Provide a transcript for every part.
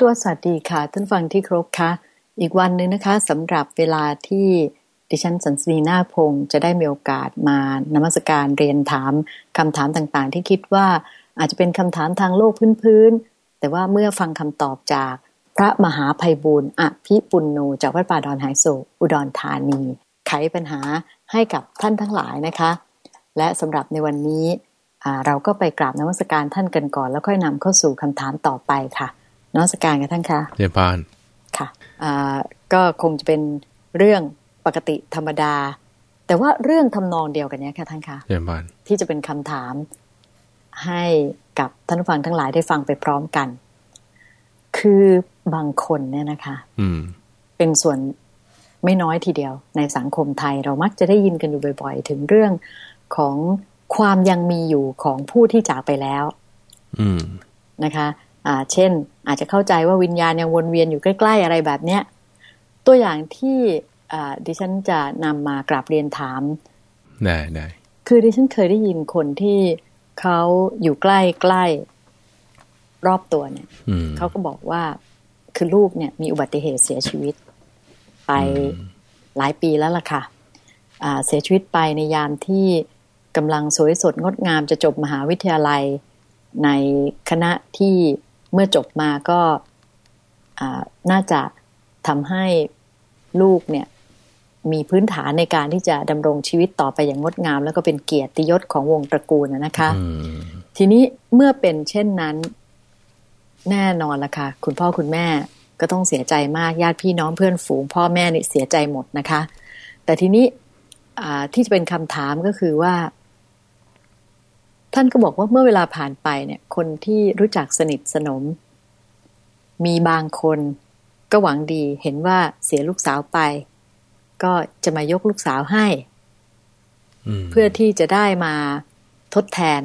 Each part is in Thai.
ตัวสวัสดีค่ะ ท่านฟังที่ครบค่ะ อีกวันหนึ่งนะคะสำหรับเวลาที่ดิฉันสันสนีนาพงศ์จะได้มีโอกาสมานมัสการเรียนถามคำถามต่างๆ ที่คิดว่าอาจจะเป็นคำถามทางโลกพื้นๆ แต่ว่าเมื่อฟังคำตอบจากพระมหาภัยบุญอภิปุณโนจากวัดป่าดอนหายโศอุดรธานี ไขปัญหาให้กับท่านทั้งหลายนะคะ และสำหรับในวันนี้เราก็ไปกราบนมัสการท่านกันก่อน แล้วค่อยนำเข้าสู่คำถามต่อไปค่ะ นมัสการกันท่านคะเรียนพานค่ะก็คงจะเป็นเรื่องปกติธรรมดา แต่ว่าเรื่องทำนองเดียวกันนี้ค่ะท่านคะเรียนพานที่จะเป็นคำถามให้กับท่านฟังทั้งหลายได้ฟังไปพร้อมกัน คือบางคนเนี่ยนะคะ อืม เป็นส่วนไม่น้อยทีเดียว ในสังคมไทยเรามักจะได้ยินกันอยู่บ่อย ๆ ถึงเรื่องของความยังมีอยู่ของผู้ที่จากไปแล้ว อืมนะคะอ่า เช่น อาจจะเข้าใจว่าวิญญาณยังวนเวียนอยู่ใกล้ ๆ อะไรแบบเนี้ยตัวอย่างที่ดิฉันจะนำมากราบเรียนถามได้ได้คือดิฉันเคยได้ยินคนที่เขาอยู่ใกล้ใกล้รอบตัวเนี่ยเขาก็บอกว่าคือลูกเนี่ย มีอุบัติเหตุเสียชีวิต ไปหลายปีแล้วล่ะค่ะเสียชีวิตไปในยามที่กำลังสวยสดงดงามจะจบมหาวิทยาลัย ในคณะที่ เมื่อจบมาก็น่าจะทำให้ลูกเนี่ยมีพื้นฐานในการที่จะดำรงชีวิตต่อไปอย่างงดงาม แล้วก็เป็นเกียรติยศของวงตระกูลนะคะ ทีนี้เมื่อเป็นเช่นนั้น แน่นอนละค่ะ คุณพ่อคุณแม่ก็ต้องเสียใจมากญาติพี่น้องเพื่อนฝูง พ่อแม่นี่เสียใจหมดนะคะ แต่ทีนี้ที่จะเป็นคำถามก็คือว่า ท่านก็บอกว่าเมื่อเวลาผ่านไปเนี่ย คนที่รู้จักสนิทสนม มีบางคนก็หวังดีเห็นว่าเสียลูกสาวไป ก็จะมายกลูกสาวให้เพื่อที่จะได้มาทดแทน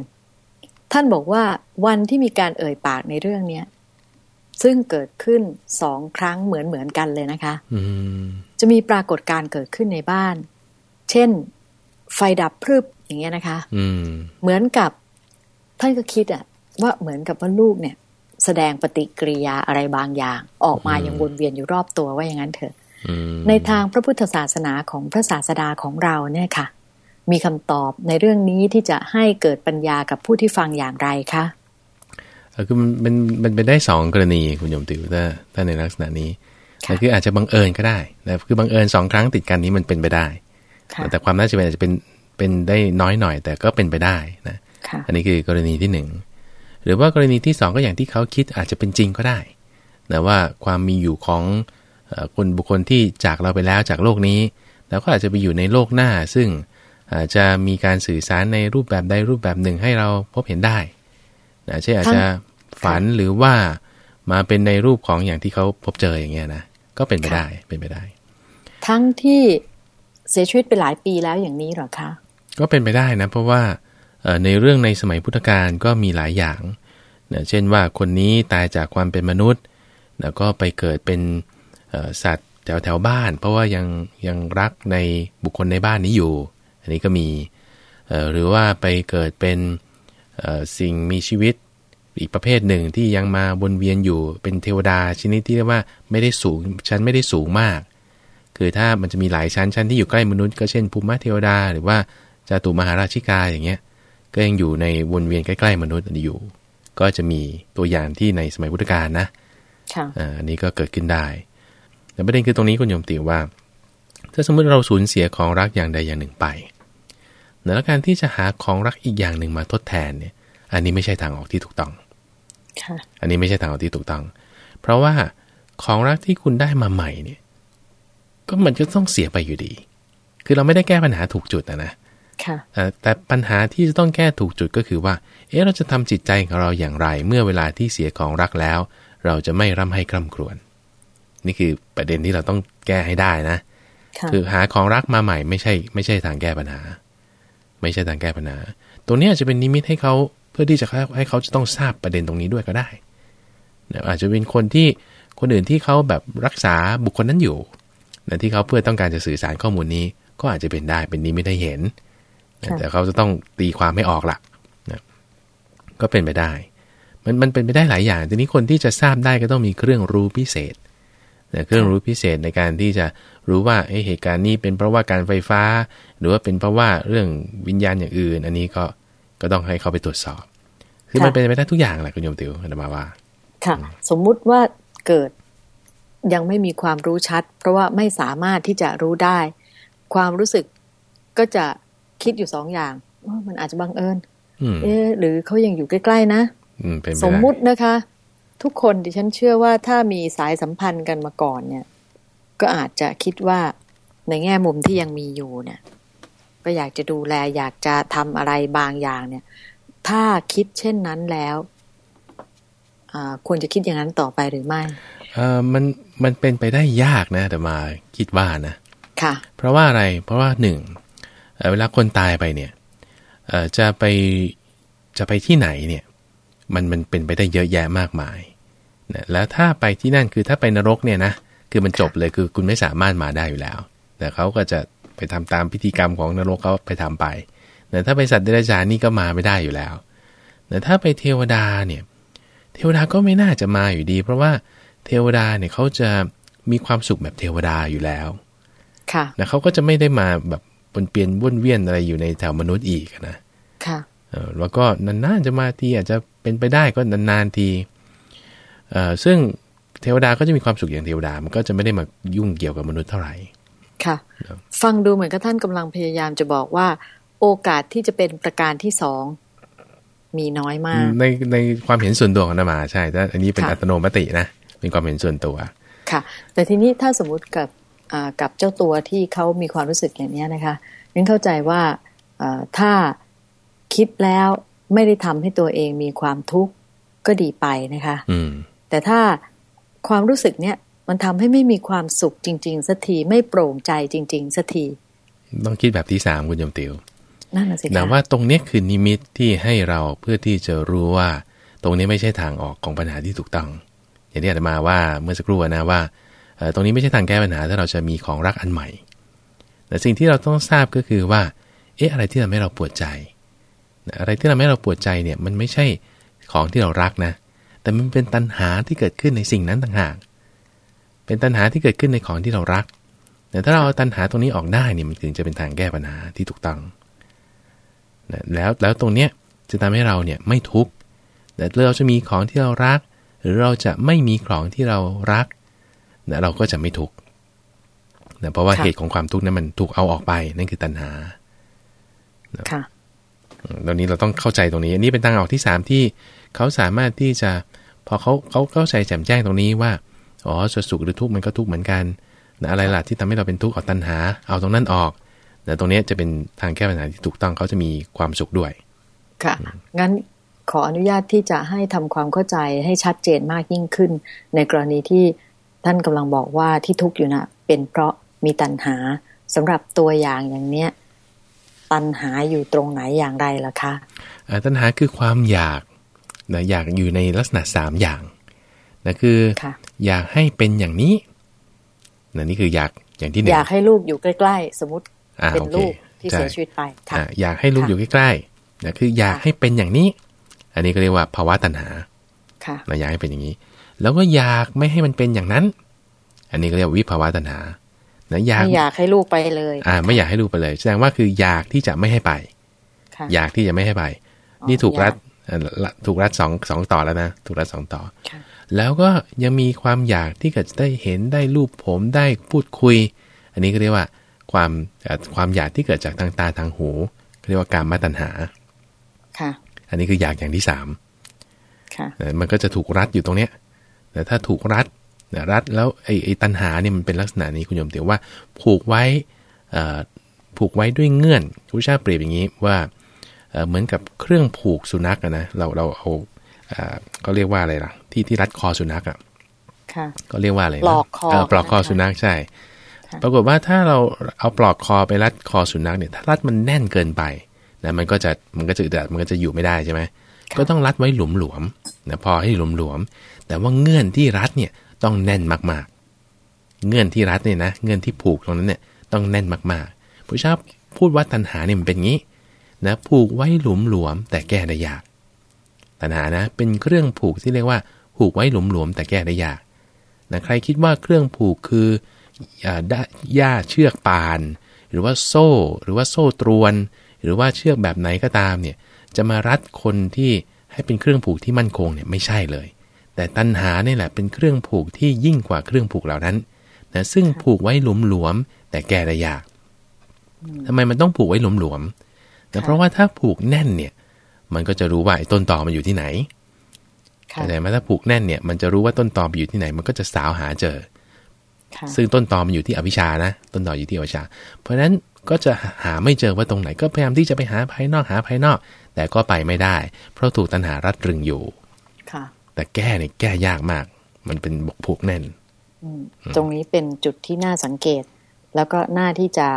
ท่านบอกว่าวันที่มีการเอ่ยปากในเรื่องเนี้ยซึ่งเกิดขึ้นสองครั้งเหมือนเหมือนกันเลยนะคะจะมีปรากฏการเกิดขึ้นในบ้าน เช่น ไฟดับพรึบอย่างเงี้ยนะคะเหมือนกับ ท่านก็คิดอะว่าเหมือนกับว่าลูกเนี่ย แสดงปฏิกิริยาอะไรบางอย่าง ออกมาอย่างวนเวียนอยู่รอบตัวว่าอย่างนั้นเถอะในทางพระพุทธศาสนาของพระศาสดาของเราเนี่ยค่ะ มีคำตอบในเรื่องนี้ที่จะให้เกิดปัญญากับผู้ที่ฟังอย่างไรคะคือมันมันมันเป็นได้สองกรณีคุณโยมติวถ้าถ้าในลักษณะนี้แต่คืออาจจะบังเอิญก็ได้นะคือบังเอิญสองครั้งติดกันนี้มันเป็นไปได้ แต่ความน่าจะเป็นอาจจะเป็นเป็นได้น้อยหน่อย แต่ก็เป็นไปได้นะ อันนี้คือกรณีที่หนึ่งหรือว่ากรณีที่ 2 ก็อย่างที่เขาคิดอาจจะเป็นจริงก็ได้นะว่าความมีอยู่ของคนบุคคลที่จากเราไปแล้วจากโลกนี้แล้วก็อาจจะไปอยู่ในโลกหน้า ซึ่งอาจจะมีการสื่อสารในรูปแบบใดรูปแบบหนึ่งให้เราพบเห็นได้นะเช่นอาจจะฝันหรือว่ามาเป็นในรูปของอย่างที่เขาพบเจออย่างเงี้ยนะก็เป็นไปได้เป็นไปได้ ทั้งที่เสียชีวิตไปหลายปีแล้วอย่างนี้หรอคะ ก็เป็นไปได้นะ เพราะว่า ในเรื่องในสมัยพุทธกาลก็มีหลายอย่างนะเช่นว่าคนนี้ตายจากความเป็นมนุษย์แล้วก็ไปเกิดเป็นสัตว์แถวแถวบ้าน เพราะว่ายังยังรักในบุคคลในบ้านนี้อยู่ อันนี้ก็มีหรือว่าไปเกิดเป็นสิ่งมีชีวิตอีกประเภทหนึ่งที่ยังมาวนเวียนอยู่เป็นเทวดาชนิดที่เรียกว่าไม่ได้สูงชั้นไม่ได้สูงมาก คือถ้ามันจะมีหลายชั้นชั้นที่อยู่ใกล้มนุษย์ก็เช่นภูมิเทวดา หรือว่าจตุมหาราชิกาอย่างเงี้ย ก็ยังอยู่ในวนเวียนใกล้ๆมนุษย์อยู่ ก็จะมีตัวอย่างที่ในสมัยพุทธกาลนะอันนี้ก็เกิดขึ้นได้ แต่ประเด็นคือตรงนี้คุณโยมติว่า ถ้าสมมติเราสูญเสียของรักอย่างใดอย่างหนึ่งไปแล้วการที่จะหาของรักอีกอย่างหนึ่งมาทดแทนเนี่ย อันนี้ไม่ใช่ทางออกที่ถูกต้องอันนี้ไม่ใช่ทางออกที่ถูกต้อง เพราะว่าของรักที่คุณได้มาใหม่เนี่ย ก็มันจะต้องเสียไปอยู่ดี คือเราไม่ได้แก้ปัญหาถูกจุดนะนะ แต่ปัญหาที่จะต้องแก้ถูกจุดก็คือว่า เอ๊ะเราจะทำจิตใจของเราอย่างไร เมื่อเวลาที่เสียของรักแล้ว เราจะไม่ร่ำให้คร่ำครวญ นี่คือประเด็นที่เราต้องแก้ให้ได้นะ คือหาของรักมาใหม่ไม่ใช่ ไม่ใช่ทางแก้ปัญหา ไม่ใช่ทางแก้ปัญหาตัวนี้อาจจะเป็นนิมิตให้เขาเพื่อที่จะให้เขาจะต้องทราบประเด็นตรงนี้ด้วยก็ได้ อาจจะเป็นคนที่คนอื่นที่เขาแบบรักษาบุคคลนั้นอยู่นะที่เขาเพื่อต้องการจะสื่อสารข้อมูลนี้ก็อาจจะเป็นได้เป็นนิมิตให้เห็น แต่เขาจะต้องตีความไม่ออกละนะก็เป็นไปได้ มันมันเป็นไปได้หลายอย่าง ทีนี้คนที่จะทราบได้ก็ต้องมีเครื่องรู้พิเศษนะเครื่องรู้พิเศษในการที่จะรู้ว่าเหตุการณ์นี้เป็นเพราะว่าการไฟฟ้า หรือว่าเป็นเพราะว่าเรื่องวิญญาณอย่างอื่น อันนี้ก็ก็ต้องให้เขาไปตรวจสอบ คือมันเป็นไปได้ทุกอย่างแหละคุณโยมติวอนมาว่า ค่ะ สมมุติว่าเกิดยังไม่มีความรู้ชัด เพราะว่าไม่สามารถที่จะรู้ได้ ความรู้สึกก็จะ คิดอยู่สองอย่างมันอาจจะบังเอิญเอ๊หรือเขายังอยู่ใกล้ๆนะสมมุตินะคะ ทุกคนดิฉันเชื่อว่าถ้ามีสายสัมพันธ์กันมาก่อนเนี่ย ก็อาจจะคิดว่าในแง่มุมที่ยังมีอยู่เนี่ย ก็อยากจะดูแล อยากจะทำอะไรบางอย่างเนี่ย ถ้าคิดเช่นนั้นแล้วควรจะคิดอย่างนั้นต่อไปหรือไม่เออมันมันเป็นไปได้ยากนะแต่มาคิดว่านะ ค่ะ เพราะว่าอะไร เพราะว่าหนึ่ง เวลาคนตายไปเนี่ยจะไปจะไปที่ไหนเนี่ยมันมันเป็นไปได้เยอะแยะมากมายนะแล้วถ้าไปที่นั่นคือถ้าไปนรกเนี่ยนะคือมันจบเลยคือคุณไม่สามารถมาได้อยู่แล้ว แต่เขาก็จะไปทำตามพิธีกรรมของนรกเขาไปทำไปแต่ถ้าไปสัตว์เดรัจฉานนี่ก็มาไม่ได้อยู่แล้วแต่ถ้าไปเทวดาเนี่ยเทวดาก็ไม่น่าจะมาอยู่ดี เพราะว่าเทวดาเนี่ยเขาจะมีความสุขแบบเทวดาอยู่แล้วค่ะแล้วเขาก็จะไม่ได้มาแบบ ปนเปลี่ยนวุ่นเวียนอะไรอยู่ในแถวมนุษย์อีกนะค่ะแล้วก็นานๆจะมาทีอาจจะเป็นไปได้ก็นานๆทีซึ่งเทวดาก็จะมีความสุขอย่างเทวดา มันก็จะไม่ได้มายุ่งเกี่ยวกับมนุษย์เท่าไหร่ ค่ะ ฟังดูเหมือนกับท่านกำลังพยายามจะบอกว่า โอกาสที่จะเป็นประการที่สองมีน้อยมาก ในในความเห็นส่วนตัวของนามาใช่แต่อันนี้เป็นอัตโนมัตินะเป็นความเห็นส่วนตัว ค่ะ แต่ทีนี้ถ้าสมมุติกับ กับเจ้าตัวที่เขามีความรู้สึกอย่างนี้นะคะนั่นเข้าใจว่าถ้าคิดแล้วไม่ได้ทำให้ตัวเองมีความทุกข์ก็ดีไปนะคะแต่ถ้าความรู้สึกเนี้ยมันทำให้ไม่มีความสุขจริง ๆสักทีไม่โปร่งใจจริง ๆสักทีต้องคิดแบบที่สามคุณยมติวนั่นแหละสิแต่ว่าตรงนี้คือนิมิตที่ให้เราเพื่อที่จะรู้ว่า ตรงนี้ไม่ใช่ทางออกของปัญหาที่ถูกต้อง อย่างที่อาจมาว่าเมื่อสักครู่นะว่า ตรงนี้ไม่ใช่ทางแก้ปัญหาถ้าเราจะมีของรักอันใหม่ แต่สิ่งที่เราต้องทราบก็คือว่า เอ๊ะอะไรที่ทำให้เราปวดใจ อะไรที่ทำให้เราปวดใจเนี่ยมันไม่ใช่ของที่เรารักนะ แต่มันเป็นตัณหาที่เกิดขึ้นในสิ่งนั้นต่างหาก เป็นตัณหาที่เกิดขึ้นในของที่เรารัก แต่ถ้าเราเอาตัณหาตรงนี้ออกได้เนี่ยมันถึงจะเป็นทางแก้ปัญหาที่ถูกต้อง แล้วแล้วตรงเนี้ยจะทำให้เราเนี่ยไม่ทุกข์ แต่เราจะมีของที่เรารัก หรือเราจะไม่มีของที่เรารัก นะเราก็จะไม่ทุกข์นะเพราะว่าเหตุของความทุกข์นั้นมันถูกเอาออกไปนั่นคือตัณหาค่ะตอนนี้เราต้องเข้าใจตรงนี้ อันนี้เป็นทางออกที่สามที่เขาสามารถที่จะพอเขาเขาเข้าใจแจ่มแจ้งตรงนี้ว่าอ๋อจะสุขหรือทุกข์มันก็ทุกข์เหมือนกันนะอะไรล่ะที่ทำให้เราเป็นทุกข์เอาตัณหา เอาตรงนั้นออกแต่ตรงนี้จะเป็นทางแก้ปัญหาที่ถูกต้องเขาจะมีความสุขด้วย ค่ะ งั้นขออนุญาตที่จะให้ทำความเข้าใจให้ชัดเจนมากยิ่งขึ้น ในกรณีที่ ท่านกำลังบอกว่าที่ทุกข์อยู่นะเป็นเพราะมีตัณหาสำหรับตัวอย่างอย่างเนี้ยตัณหาอยู่ตรงไหนอย่างไรล่ะคะตัณหาคือความอยากนะอยากอยู่ในลักษณะสามอย่างนะคืออยากให้เป็นอย่างนี้นะนี่คืออยากอย่างที่หนึ่งอยากให้ลูกอยู่ใกล้ ๆ สมมติเป็นลูกที่เสียชีวิตไปค่ะอยากให้ลูกอยู่ใกล้ๆนะคืออยากให้เป็นอย่างนี้ อันนี้ก็เรียกว่าภาวะตัณหาค่ะอยากให้เป็นอย่างนี้ แล้วก็อยากไม่ให้มันเป็นอย่างนั้น อันนี้ก็เรียกวิภาวะตัณหานะอยากไม่อยากให้ลูกไปเลย อ่า ไม่อยากให้ลูกไปเลย แสดงว่าคืออยากที่จะไม่ให้ไป อยากที่จะไม่ให้ไป นี่ถูกรัดถูกรัดสองสองต่อแล้วนะ ถูกรัดสองต่อ แล้วก็ยังมีความอยากที่เกิดได้เห็นได้รูปผมได้พูดคุย อันนี้ก็เรียกว่าความความอยากที่เกิดจากทางตาทางหูเรียกว่าการมาตัณหา ค่ะ อันนี้คืออยากอย่างที่สามค่ะ มันก็จะถูกรัดอยู่ตรงเนี้ย แต่ถ้าถูกรัดรัดแล้วไอ้ไอ้ตันหาเนี่ยมันเป็นลักษณะนี้คุณโยมเตียวว่าผูกไว้ผูกไว้ด้วยเงื่อนพระเจ้าเปรียบอย่างนี้ว่าเหมือนกับเครื่องผูกสุนัขนะเราเราเอาก็เรียกว่าอะไรล่ะที่ที่รัดคอสุนัขอะก็เรียกว่าอะไรปลอกคอปลอกคอสุนัขใช่ ปรากฏว่าถ้าเราเอาปลอกคอไปรัดคอสุนัขเนี่ยถ้ารัดมันแน่นเกินไปนะมันก็จะมันก็จะอึดอัดมันก็จะอยู่ไม่ได้ใช่ไหมก็ต้องรัดไว้หลวมๆ นะพอให้หลวมๆแต่ว่าเงื่อนที่รัดเนี่ยต้องแน่นมากๆ เงื่อนที่รัดเนี่ยนะเงื่อนที่ผูกตรงนั้นเนี่ยต้องแน่นมากๆพระเจ้าพูดว่าตัณหาเนี่ยมันเป็นงี้นะผูกไว้หลุมหลวมแต่แก้ได้ยาก ตัณหานะเป็นเครื่องผูกที่เรียกว่าผูกไว้หลวมๆแต่แก้ได้ยากนะใครคิดว่าเครื่องผูกคือหญ้าเชือกปาน หรือว่าโซ่ หรือว่าโซ่ตรวน หรือว่าเชือกแบบไหนก็ตามเนี่ยจะมารัดคนที่ ให้เป็นเครื่องผูกที่มั่นคงเนี่ยไม่ใช่เลย แต่ตัณหาเนี่ยแหละเป็นเครื่องผูกที่ยิ่งกว่าเครื่องผูกเหล่านั้นนะซึ่งผูกไว้หลวมๆแต่แก้ได้ยากทำไมมันต้องผูกไว้หลวมๆนะเพราะว่าถ้าผูกแน่นเนี่ย มันก็จะรู้ว่าไอ้ต้นตอมันอยู่ที่ไหนแต่ไหมถ้าผูกแน่นเนี่ยมันจะรู้ว่าต้นตอมอยู่ที่ไหน มันก็จะสาวหาเจอ ซึ่งต้นตอมันอยู่ที่อวิชานะ ต้นตออยู่ที่อวิชา เพราะฉะนั้นก็จะหาไม่เจอว่าตรงไหนก็พยายามที่จะไปหาภายนอกหาภายนอก แต่ก็ไปไม่ได้ เพราะถูกตัณหารัดรึงอยู่ค่ะ แต่แก้เนี่ยแก้ยากมาก มันเป็นบกผูกแน่นตรงนี้เป็นจุดที่น่าสังเกต แล้วก็น่าที่จะ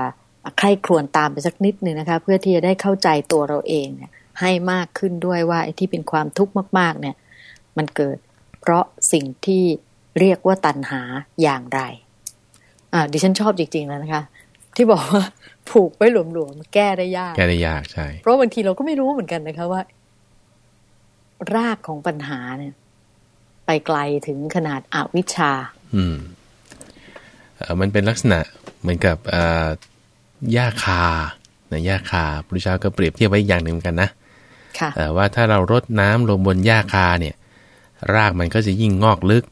ใคร่ครวญตามไปสักนิดหนึ่งนะคะ เพื่อที่จะได้เข้าใจตัวเราเองเนี่ย ให้มากขึ้นด้วยว่าไอ้ที่เป็นความทุกข์มาก ๆ เนี่ย มันเกิด เพราะสิ่งที่เรียกว่าตันหาอย่างไร อ่าดิฉันชอบจริง ๆ แล้วนะคะ ที่บอกว่าผูกไว้หลวมๆแก้ได้ยาก แก้ได้ยากใช่ เพราะบางทีเราก็ไม่รู้เหมือนกันนะคะว่า รากของปัญหาเนี่ย ไปไกลถึงขนาดอวิชชา อืมมันเป็นลักษณะเหมือนกับหญ้าคาในหญ้าคาพระเจ้าก็เปรียบเทียบไว้อย่างหนึ่งกันนะว่าถ้าเรารดน้ำลงบนหญ้าคาเนี่ย รากมันก็จะยิ่งงอกลึก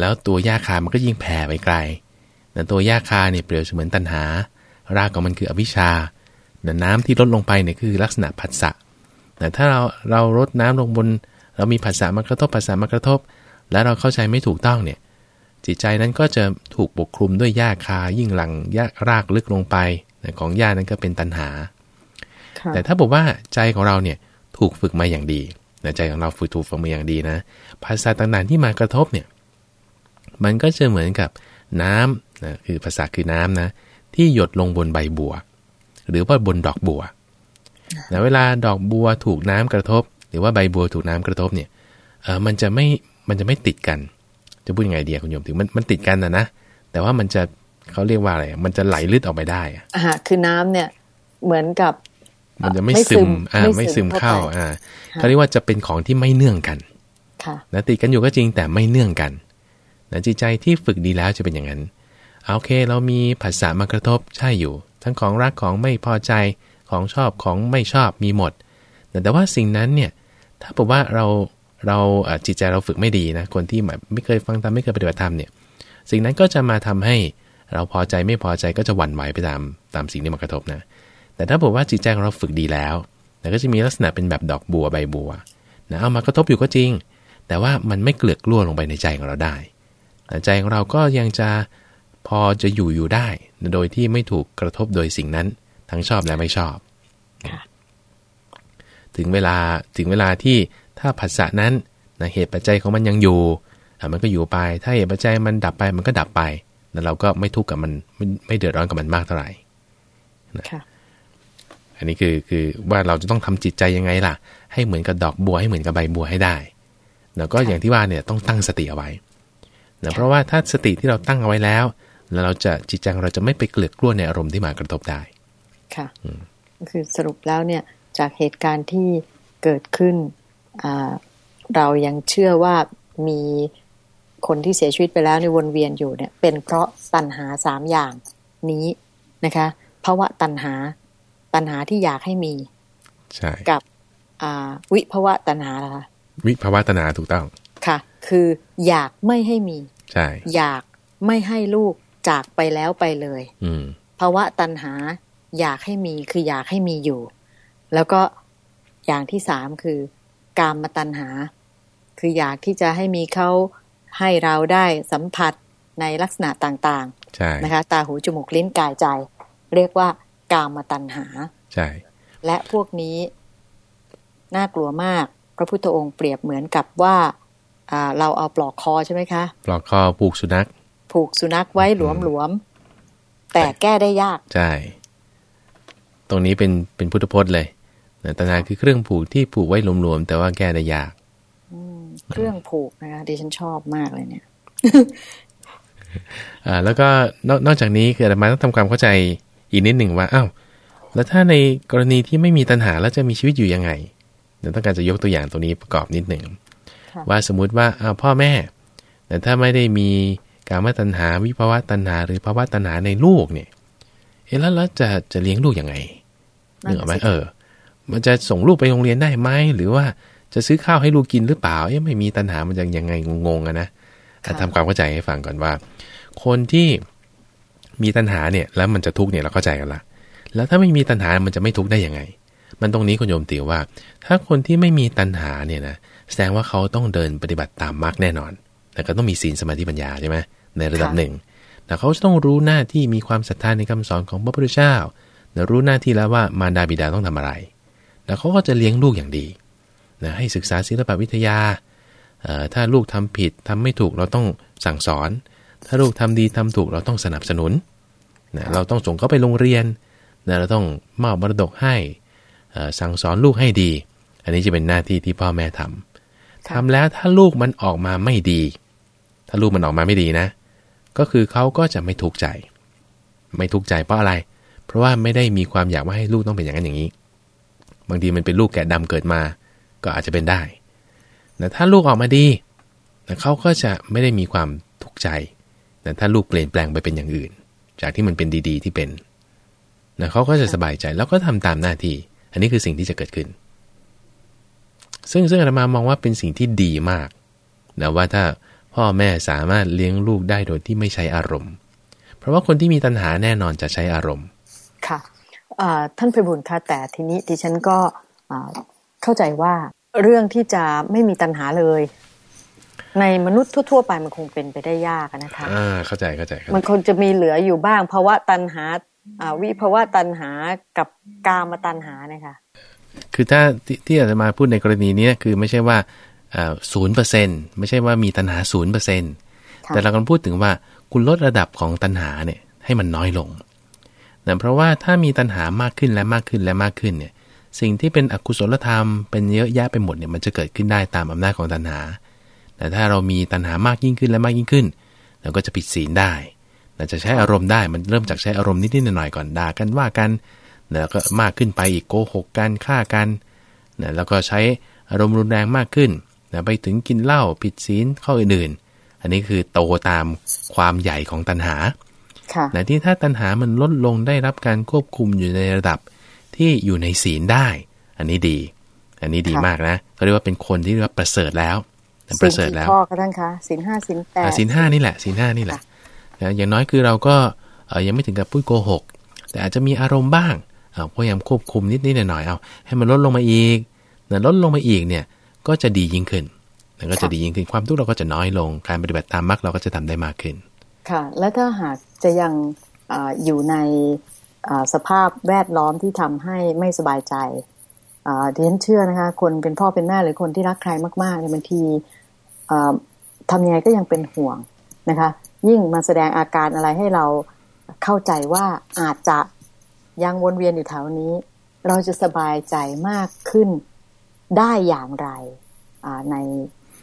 แล้วตัวหญ้าคามันก็ยิ่งแผ่ไปไกล แต่ตัวหญ้าคาเนี่ยเปรียบเสมือนตันหา รากของมันคืออวิชชาแต่น้ำที่ลดลงไปเนี่ยคือลักษณะผัสสะแต่ถ้าเราเรารดน้ำลงบน เรามีผัสสะมากระทบผัสสะมากระทบ แล้วเราเข้าใจไม่ถูกต้องเนี่ยจิตใจนั้นก็จะถูกปกคลุมด้วยหญ้าคายิ่งหลังหญ้ารากลึกลงไปของหญ้านั้นก็เป็นตันหา แต่ถ้าบอกว่าใจของเราเนี่ยถูกฝึกมาอย่างดีใจของเราฝึกถูกฝึกมาอย่างดีนะภาษาต่างๆที่มากระทบเนี่ยมันก็จะเหมือนกับน้ำ นะคือภาษาคือน้ำนะ ที่หยดลงบนใบบัว หรือว่าบนดอกบัวนะเวลาดอกบัวถูกน้ำกระทบ หรือว่าใบบัวถูกน้ำกระทบเนี่ยเออมันจะไม่มันจะไม่ติดกัน จะพูดยังไงดีคุณโยมถึงมันมันติดกันนะนะแต่ว่ามันจะเขาเรียกว่าอะไรมันจะไหลลึดออกไปได้อ่าคือน้ำเนี่ยเหมือนกับ มันจะไม่ซึมอ่าไม่ซึมเข้าอ่าเขาเรียกว่าจะเป็นของที่ไม่เนื่องกันค่ะนะติดกันอยู่ก็จริงแต่ไม่เนื่องกันนะจิตใจที่ฝึกดีแล้วจะเป็นอย่างนั้น โอเค เรามีภาษามากระทบใช่อยู่ ทั้งของรักของไม่พอใจของชอบของไม่ชอบมีหมด แต่ว่าสิ่งนั้นเนี่ยถ้าบอกว่าเราเราจิตใจเราฝึกไม่ดีนะคนที่ไม่เคยฟังธรรมไม่เคยปฏิบัติธรรมเนี่ยสิ่งนั้นก็จะมาทำให้เราพอใจไม่พอใจก็จะหวั่นไหวไปตามตามสิ่งที่มากระทบนะแต่ถ้าบอกว่าจิตใจของเราฝึกดีแล้วแต่ก็จะมีลักษณะเป็นแบบดอกบัวใบบัวนะเอามากระทบอยู่ก็จริง แต่ว่ามันไม่เกลือกกลั้วลงไปในใจของเราได้ ใจของเราก็ยังจะ พอจะอยู่อยู่ได้ โดยที่ไม่ถูกกระทบโดยสิ่งนั้น ทั้งชอบและไม่ชอบ ถึงเวลาถึงเวลาที่ถ้าผัสสะนั้นนะเหตุปัจจัยของมันยังอยู่มันก็อยู่ไป ถ้าเหตุปัจจัยมันดับไปมันก็ดับไปแล้วเราก็ไม่ทุกข์กับมันไม่ไม่เดือดร้อนกับมันมากเท่าไหร่นะอันนี้คือคือว่าเราจะต้องทำจิตใจยังไงล่ะ ให้เหมือนกับดอกบัวให้เหมือนกับใบบัวให้ได้แล้วก็อย่างที่ว่าเนี่ยต้องตั้งสติเอาไว้นะเพราะว่าถ้าสติที่เราตั้งเอาไว้แล้ว แล้วเราจะจิตใจเราจะไม่ไปเกลือกกลั้วในอารมณ์ที่มากระทบได้ ค่ะคือสรุปแล้วเนี่ยจากเหตุการณ์ที่เกิดขึ้น เรายังเชื่อว่ามีคนที่เสียชีวิตไปแล้วในวนเวียนอยู่เนี่ย เป็นเพราะตัณหาสามอย่างนี้นะคะภาวะตัณหาตัณหาที่อยากให้มีใช่กับวิภาวะตัณหาล่ะวิภาวะตัณหาถูกต้องค่ะ คืออยากไม่ให้มี ใช่ อยากไม่ให้ลูก จากไปแล้วไปเลยอืมภาวะตัณหาอยากให้มีคืออยากให้มีอยู่ แล้วก็อย่างที่สามคือ กามมาตัณหา คืออยากที่จะให้มีเขาให้เราได้สัมผัสในลักษณะต่างๆนะคะ ตาหูจมูกลิ้นกายใจ เรียกว่ากามตัณหาใช่และพวกนี้น่ากลัวมาก พระพุทธองค์เปรียบเหมือนกับว่าเราเอาปลอกคอใช่ไหมคะ ปลอกคอผูกสุนัข ผูกสุนัขไว้หลวมๆแต่แก้ได้ยาก ใช่ ตรงนี้เป็นเป็นพุทธพจน์เลยตัณหาคือเครื่องผูกที่ผูกไว้หลวมๆแต่ว่าแก้ได้ยากเครื่องผูกนะคะดิฉันชอบมากเลยเนี่ยอ่าแล้วก็นอกจากนี้คืออาตมาต้องทำความเข้าใจอีกนิดหนึ่งว่าอ้าวแล้วถ้าในกรณีที่ไม่มีตัณหาแล้วจะมีชีวิตอยู่ยังไงเดี๋ยวต้องการจะยกตัวอย่างตรงนี้ประกอบนิดหนึ่งว่าสมมุติว่าอาพ่อแม่ แต่ถ้าไม่ได้มี การมาตัญหาวิภาวะตัญหา หรือภาวะตัญหาในลูกเนี่ยเอ๊ะแล้วจะจะเลี้ยงลูกยังไงนึกออกไหมเออ มันจะส่งลูกไปโรงเรียนได้ไหมหรือว่าจะซื้อข้าวให้ลูกกินหรือเปล่าเอ๊ะไม่มีตัญหามันจะยังไงงงๆอะนะทำความเข้าใจให้ฟังก่อนว่า คนที่มีตัณหาเนี่ย แล้วมันจะทุกข์เนี่ยเราเข้าใจกันละแล้วถ้าไม่มีตัณหามันจะไม่ทุกข์ได้ยังไง มันตรงนี้คุณโยมติว่า ถ้าคนที่ไม่มีตัณหาเนี่ยนะแสดงว่าเขาต้องเดินปฏิบัติตามมรรคแน่นอนแต่ก็ต้องมีศีลสมาธิปัญญาใช่ไหม ในระดับหนึ่งแต่เขาจะต้องรู้หน้าที่มีความศรัทธาในคำสอนของพระพุทธเจ้าและรู้หน้าที่แล้วว่ามารดาบิดาต้องทำอะไรแล้วเขาก็จะเลี้ยงลูกอย่างดีนะให้ศึกษาศิลปวิทยา ถ้าลูกทำผิดทำไม่ถูกเราต้องสั่งสอน ถ้าลูกทำดีทำถูกเราต้องสนับสนุนนะเราต้องส่งเขาไปโรงเรียนนะเราต้องมอบมรดกให้สั่งสอนลูกให้ดี อันนี้จะเป็นหน้าที่ที่พ่อแม่ทำทำแล้วถ้าลูกมันออกมาไม่ดี ถ้าลูกมันออกมาไม่ดีนะ ก็คือเขาก็จะไม่ทุกข์ใจ ไม่ทุกข์ใจเพราะอะไร เพราะว่าไม่ได้มีความอยากว่าให้ลูกต้องเป็นอย่างนั้นอย่างนี้ บางทีมันเป็นลูกแกะดำเกิดมา ก็อาจจะเป็นได้แต่ถ้าลูกออกมาดีเขาก็จะไม่ได้มีความทุกข์ใจแต่ถ้าลูกเปลี่ยนแปลงไปเป็นอย่างอื่น จากที่มันเป็นดี ๆ ที่เป็นนะเขาก็จะสบายใจแล้วก็ทำตามหน้าที่ อันนี้คือสิ่งที่จะเกิดขึ้น ซึ่งซึ่งอาตมามองว่าเป็นสิ่งที่ดีมากนะว่าถ้า พ่อแม่สามารถเลี้ยงลูกได้โดยที่ไม่ใช้อารมณ์ เพราะว่าคนที่มีตัณหาแน่นอนจะใช้อารมณ์ ค่ะท่านพิบูลค่ะแต่ทีนี้ดิฉันก็เข้าใจว่าเรื่องที่จะไม่มีตัณหาเลย ในมนุษย์ทั่ว ๆ ไปมันคงเป็นไปได้ยากนะคะอ่าเข้าใจเข้าใจ มันคงจะมีเหลืออยู่บ้างภาวะตัณหาวิภาวะตัณหากับกามตัณหานะคะคือถ้าที่อาจจะมาพูดในกรณีนี้คือไม่ใช่ว่า ศูนย์เปอร์เซ็นไม่ใช่ว่ามีตัณหาศูนย์เปอร์เซ็นแต่เรากำลังพูดถึงว่าคุณลดระดับของตัณหาเนี่ยให้มันน้อยลงแต่เพราะว่าถ้ามีตัณหามากขึ้นและมากขึ้นและมากขึ้นเนี่ยสิ่งที่เป็นอกุศลธรรมเป็นเยอะแยะไปหมดเนี่ยมันจะเกิดขึ้นได้ตามอำนาจของตัณหา แต่ถ้าเรามีตัณหามากยิ่งขึ้นและมากยิ่งขึ้น เราก็จะผิดศีลได้เราจะใช้อารมณ์ได้มันเริ่มจากใช้อารมณ์นิดๆหน่อยๆก่อนด่ากันว่ากันแล้วก็มากขึ้นไปอีกโกหกกันฆ่ากันแล้วก็ใช้อารมณ์รุนแรงมากขึ้น ไปถึงกินเหล้าผิดศีลข้ออื่นๆ อันนี้คือโตตามความใหญ่ของตัณหาแต่ที่ถ้าตัณหามันลดลงได้รับการควบคุมอยู่ในระดับที่อยู่ในศีลได้ อันนี้ดี อันนี้ดีมากนะเขาเรียกว่าเป็นคนที่เรียกว่าประเสริฐแล้วประเสริฐแล้วพ่อท่านคะศีลห้าศีลแปดศีลห้านี่แหละศีลห้านี่แหละนะอย่างน้อยคือเราก็ยังไม่ถึงกับพูดโกหก แต่อาจจะมีอารมณ์บ้างพยายามควบคุมนิดนิดหน่อยๆเอาให้มันลดลงมาอีกลดลงมาอีกเนี่ย ก็จะดียิ่งขึ้นแล้วก็จะดียิ่งขึ้นความทุกข์เราก็จะน้อยลง การปฏิบัติตามมรรคเราก็จะทำได้มากขึ้น ค่ะ และถ้าหากจะยังออยู่ในสภาพแวดล้อมที่ทำให้ไม่สบายใจดิฉันเชื่อนะคะ คนเป็นพ่อเป็นแม่หรือคนที่รักใครมากๆเนี่ยบางทีทำยังไงก็ยังเป็นห่วงนะคะ ยิ่งมาแสดงอาการอะไรให้เราเข้าใจว่าอาจจะยังวนเวียนอยู่แถวนี้ เราจะสบายใจมากขึ้น ได้อย่างไรใน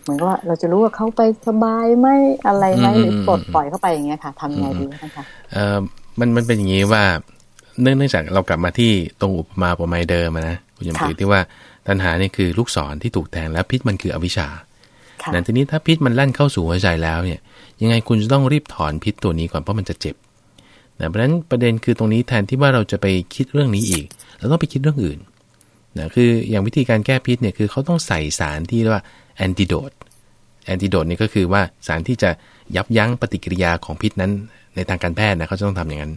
เหมือนว่าเราจะรู้ว่าเขาไปสบายไหมอะไรไหมหรือปลดปล่อยเข้าไปอย่างเงี้ยค่ะทำยังไงดีนะคะเออมันมันเป็นอย่างนี้ว่า เนื่องจากเรากลับมาที่ตรงอุปมาอุปไมยเดิมนะคุณยมถือที่ว่าตัณหานี่คือลูกศรที่ถูกแทงแล้วพิษมันคืออวิชชาแต่ทีนี้ถ้าพิษมันลั่นเข้าสู่หัวใจแล้วเนี่ย ยังไงคุณจะต้องรีบถอนพิษตัวนี้ก่อนเพราะมันจะเจ็บนะเพราะฉะนั้นประเด็นคือตรงนี้แทนที่ว่าเราจะไปคิดเรื่องนี้อีก เราต้องไปคิดเรื่องอื่น นะคืออย่างวิธีการแก้พิษเนี่ยคือเขาต้องใส่สารที่เรียกว่าแอนติโดดแอนติโดดนี่ก็คือว่าสารที่จะยับยั้งปฏิกิริยาของพิษนั้น ในทางการแพทย์นะเขาจะต้องทำอย่างนั้น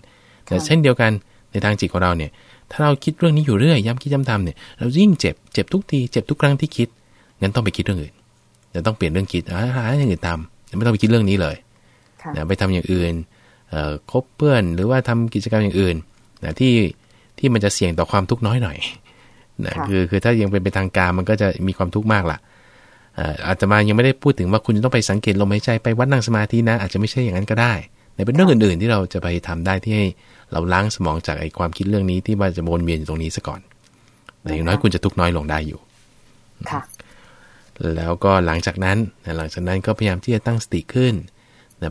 แต่เช่นเดียวกันในทางจิตของเราเนี่ย ถ้าเราคิดเรื่องนี้อยู่เรื่อยย้ำคิดย้ำทำเนี่ยเรายิ่งเจ็บเจ็บทุกทีเจ็บทุกครั้งที่คิดงั้นต้องไปคิดเรื่องอื่นจะต้องเปลี่ยนเรื่องคิดหาอย่างอื่นทำไม่ต้องไปคิดเรื่องนี้เลยนะไปทำอย่างอื่นคบเพื่อนหรือว่าทำกิจกรรมอย่างอื่นนะที่ที่มันจะเสี่ยงต่อความทุกข์น้อยหน่อย นะคือคือถ้ายังเป็นไปทางการมันก็จะมีความทุกข์มากล่ะอาจจะมายังไม่ได้พูดถึงว่าคุณจะต้องไปสังเกตลมหายใจไปวัดนั่งสมาธินะ อาจจะไม่ใช่อย่างนั้นก็ได้แต่เป็นเรื่องอื่น ๆ ที่เราจะไปทำได้ที่ให้เราล้างสมองจากไอ้ความคิดเรื่องนี้ที่ว่าจะวนเวียนอยู่ตรงนี้ซะก่อนแต่อย่างน้อยคุณจะทุกน้อยลงได้อยู่ค่ะแล้วก็หลังจากนั้นหลังจากนั้นก็พยายามที่จะตั้งสติขึ้น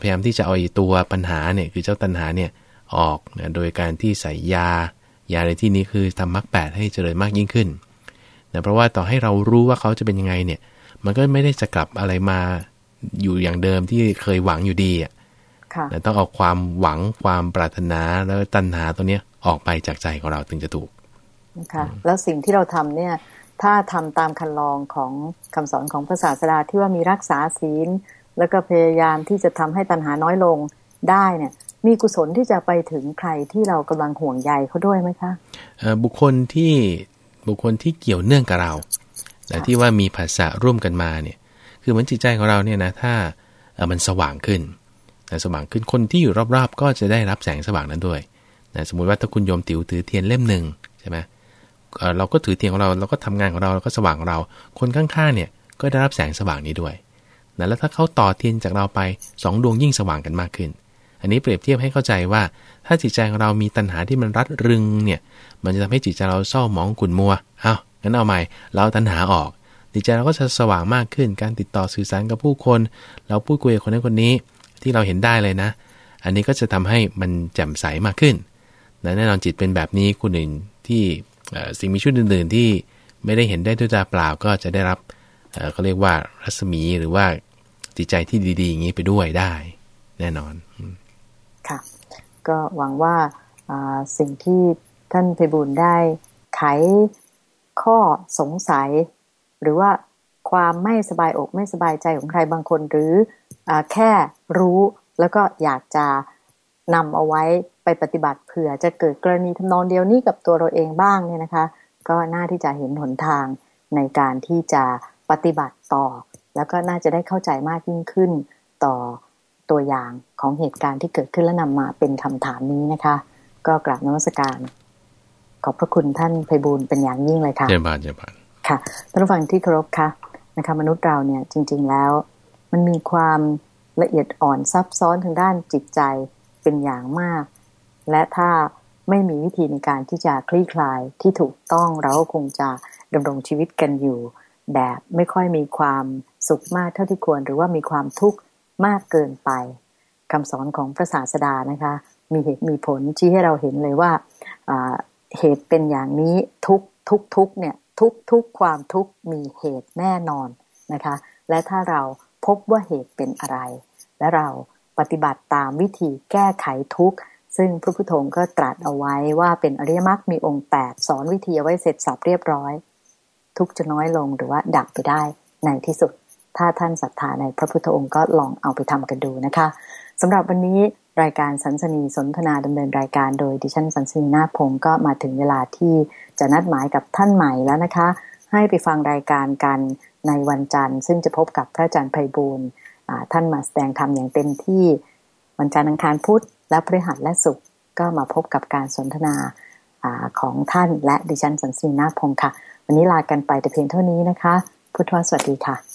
พยายามที่จะเอาตัวปัญหาเนี่ยคือเจ้าตัณหาเนี่ยออกนะโดยการที่ใส่ยา ยาในที่นี้คือทำมรรคแปดให้เจริญมากยิ่งขึ้นนะเพราะว่าต่อให้เรารู้ว่าเขาจะเป็นยังไงเนี่ย มันก็ไม่ได้จะกลับอะไรมาอยู่อย่างเดิมที่เคยหวังอยู่ดีอะต้องเอาความหวังความปรารถนาแล้วตัณหาตัวเนี้ยออกไปจากใจของเราถึงจะถูกค่ะแล้วสิ่งที่เราทำเนี่ย ถ้าทำตามคันลองของคำสอนของพระศาสดาที่ว่ามีรักษาศีล แล้วก็พยายามที่จะทำให้ตัณหาน้อยลงได้เนี่ย มีกุศลที่จะไปถึงใครที่เรากำลังห่วงใยเขาด้วยไหมคะบุคคลที่บุคคลที่เกี่ยวเนื่องกับเราแต่ที่ว่ามีภาษาร่วมกันมาเนี่ย คือเหมือนจิตใจของเราเนี่ยนะถ้ามันสว่างขึ้นสว่างขึ้นคนที่อยู่รอบๆ ก็จะได้รับแสงสว่างนั้นด้วยนะสมมุติว่าถ้าคุณโยมติ๋วถือเทียนเล่มหนึ่งใช่ไหมเราก็ถือเทียนของเราเราก็ทำงานของเราเราก็สว่างของเรา คนข้างๆเนี่ยก็ได้รับแสงสว่างนี้ด้วยนะแล้วถ้าเขาต่อเทียนจากเราไป 2 ดวงยิ่งสว่างกันมากขึ้น อันนี้เปรียบเทียบให้เข้าใจว่า ถ้าจิตใจของเรามีตัณหาที่มันรัดรึงเนี่ยมันจะทำให้จิตใจเราเศร้าหมองขุ่นมัวเอางั้นเอาใหม่เราตัณหาออกจิตใจเราก็จะสว่างมากขึ้น การติดต่อสื่อสารกับผู้คน เราพูดคุยกับคนนั้นคนนี้ที่เราเห็นได้เลยนะ อันนี้ก็จะทำให้มันแจ่มใสมากขึ้นแน่นอนจิตเป็นแบบนี้คนอื่นที่สิ่งมีชุดอื่นๆ ที่ไม่ได้เห็นได้ด้วยตาเปล่าก็จะได้รับเขาเรียกว่ารัศมีหรือว่าจิตใจที่ดีๆ อย่างนี้ไปด้วยได้ แน่นอน ค่ะ ก็หวังว่าสิ่งที่ท่านไพบุญได้ไขข้อสงสัย หรือว่าความไม่สบายอกไม่สบายใจของใครบางคน หรืออแค่รู้แล้วก็อยากจะนำเอาไว้ไปปฏิบัติเผื่อจะเกิดกรณีทำนองเดียวนี้กับตัวเราเองบ้างเนี่ยนะคะ ก็น่าที่จะเห็นหนทางในการที่จะปฏิบัติต่อ แล้วก็น่าจะได้เข้าใจมากยิ่งขึ้นต่อ ตัวอย่างของเหตุการณ์ที่เกิดขึ้นและนำมาเป็นคำถามนี้นะคะ ก็กราบนมัสการ ขอบพระคุณท่านไพบูลเป็นอย่างยิ่งเลยค่ะเจ้าบานเจ้าบานค่ะท่านผู้ฟังที่เคารพค่ะนะคะ มนุษย์เราเนี่ยจริง ๆแล้ว มันมีความละเอียดอ่อนซับซ้อนทางด้านจิตใจเป็นอย่างมาก และถ้าไม่มีวิธีในการที่จะคลี่คลายที่ถูกต้องเราก็คงจะดำรงชีวิตกันอยู่ แบบไม่ค่อยมีความสุขมากเท่าที่ควร หรือว่ามีความทุกข์ มากเกินไปคำสอนของพระศาสดานะคะ มีเหตุมีผลชี้ให้เราเห็นเลยว่าเหตุเป็นอย่างนี้ทุกทุกทุกเนี่ยทุกทุกความทุกมีเหตุแน่นอนนะคะ และถ้าเราพบว่าเหตุเป็นอะไร และเราปฏิบัติตามวิธีแก้ไขทุกข์ ซึ่งพระพุทธองค์ก็ตรัสเอาไว้ว่าเป็นอริยมรรคมีองค์แปดสอนวิธีเอาไว้เสร็จสับเรียบร้อย ทุกจะน้อยลงหรือว่าดับไปได้ในที่สุด ถ้าท่านศรัทธาในพระพุทธองค์ก็ลองเอาไปทำกันดูนะคะสำหรับวันนี้รายการสันสนีสนทนาดำเนินรายการโดยดิฉันสันสนีนาพงศ์ก็มาถึงเวลาที่จะนัดหมายกับท่านใหม่แล้วนะคะ ให้ไปฟังรายการกันในวันจันทร์ ซึ่งจะพบกับพระอาจารย์ไพบูลท่านมาแสดงธรรมอย่างเต็มที่วันจันทร์อังคารพุธและพฤหัสและศุกร์ก็มาพบกับการสนทนาอของท่านและดิฉันสันสีนาพงศ์ค่ะ วันนี้ลากันไปแต่เพียงเท่านี้นะคะ พุทธวสวัสดีค่ะ